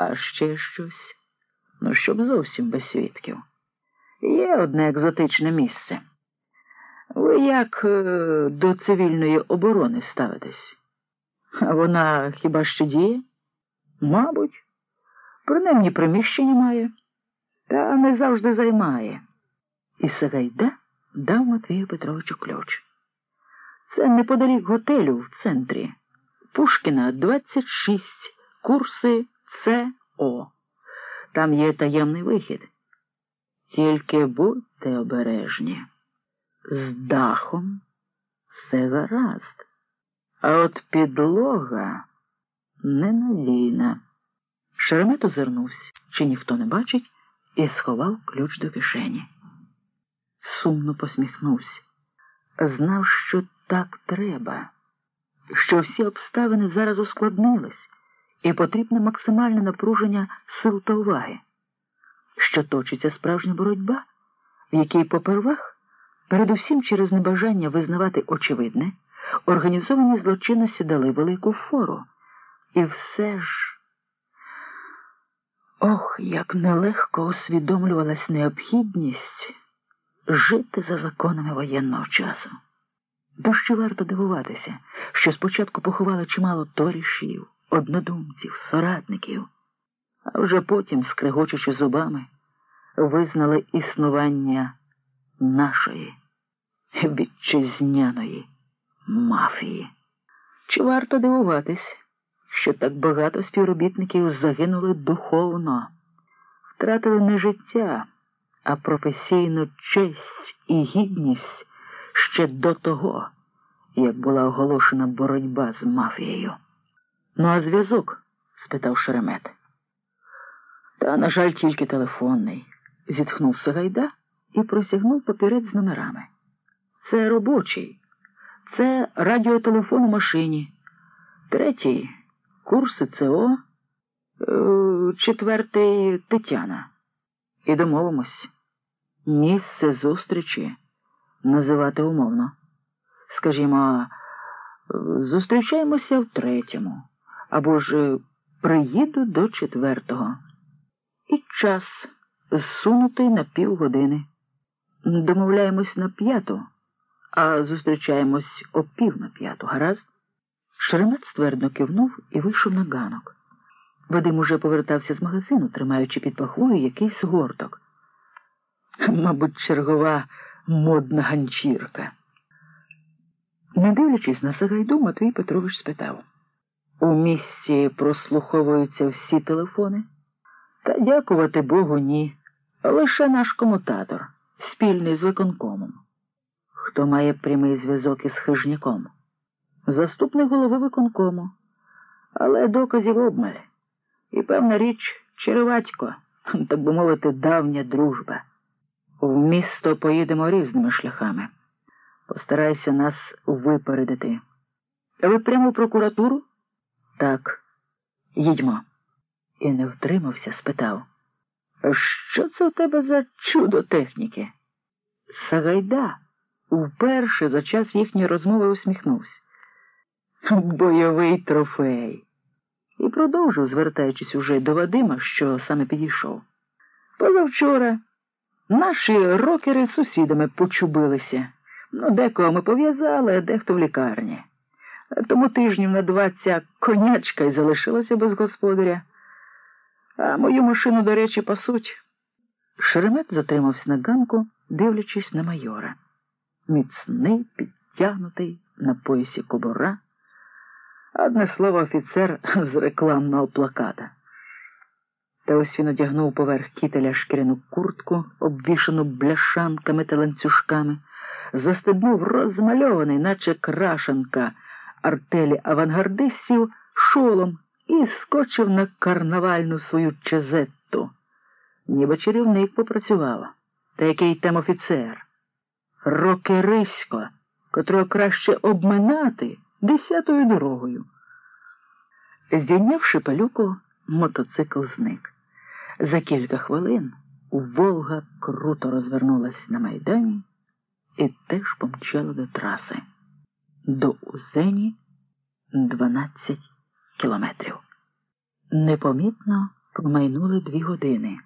А ще щось, ну щоб зовсім без свідків. Є одне екзотичне місце. Ви як е, до цивільної оборони ставитесь? А вона хіба ще діє? Мабуть, принаймні приміщення має, та не завжди займає. І Сагайда дав Матвію Петровичу ключ. Це неподалік готелю в центрі. Пушкіна 26, курси ЦО. Там є таємний вихід. Тільки будьте обережні. З дахом все гаразд, а от підлога ненадійна. Шеремет озирнувся, чи ніхто не бачить, і сховав ключ до кишені. Сумно посміхнувся. Знав, що так треба, що всі обставини зараз ускладнились, і потрібне максимальне напруження сил та уваги, що точиться справжня боротьба, в якій попервах, передусім через небажання визнавати очевидне, організовані злочинності дали велику фору. І все ж. Ох, як нелегко усвідомлювалась необхідність жити за законами воєнного часу. Дощі варто дивуватися, що спочатку поховали чимало товаришів, однодумців, соратників, а вже потім, скригочучи зубами, визнали існування нашої вітчизняної мафії. Чи варто дивуватись, що так багато співробітників загинули духовно, втратили не життя, а професійну честь і гідність ще до того, як була оголошена боротьба з мафією. Ну, а зв'язок? спитав Шеремет. Та, на жаль, тільки телефонний, зітхнув Сагайда і просягнув папірець з номерами. Це робочий, це радіотелефон у машині. Третій курси ЦО, е, четвертий Тетяна. І домовимось. Місце зустрічі називати умовно. Скажімо, зустрічаємося в третьому, або ж приїду до четвертого. І час зсунутий на півгодини. Домовляємось на п'яту, а зустрічаємо,сь о пів на п'яту, гаразд? Шеремет ствердно кивнув і вийшов на ганок. Вадим уже повертався з магазину, тримаючи під пахвою якийсь горток. Мабуть, чергова модна ганчірка. Не дивлячись на Сагайду, Матвій Петрович спитав. У місті прослуховуються всі телефони? Та дякувати Богу, ні. Лише наш комутатор, спільний з виконкомом. Хто має прямий зв'язок із хижняком? Заступник голови виконкому, але доказів обмаль. І певна річ, череватько, так би мовити, давня дружба. В місто поїдемо різними шляхами. Постарайся нас випередити. Ви прямо в прокуратуру? Так, їдьмо. І не втримався, спитав. Що це у тебе за чудо техніки? Сагайда вперше за час їхньої розмови усміхнувся. Бойовий трофей. І продовжив, звертаючись уже до Вадима, що саме підійшов. Позавчора наші рокери з сусідами почубилися. Ну, декого ми пов'язали, а дехто в лікарні. Тому тижнів на два ця конячка й залишилася без господаря. А мою машину, до речі, пасуть. Шеремет затримався на ганку, дивлячись на майора. Міцний, підтягнутий на поясі кобура. Одне слово, офіцер з рекламного плаката. Та ось він одягнув поверх кітеля шкіряну куртку, обвішану бляшанками та ланцюжками, застебнув розмальований, наче крашенка артелі авангардистів, шолом і скочив на карнавальну свою чезетту. Ніби чарівник попрацював, та який там офіцер. Рокерисько, котрого краще обминати десятою дорогою. Здійнявши палюку, мотоцикл зник. За кілька хвилин Волга круто розвернулась на майдані і теж помчала до траси. До Узені 12 кілометрів. Непомітно Промайнули дві години.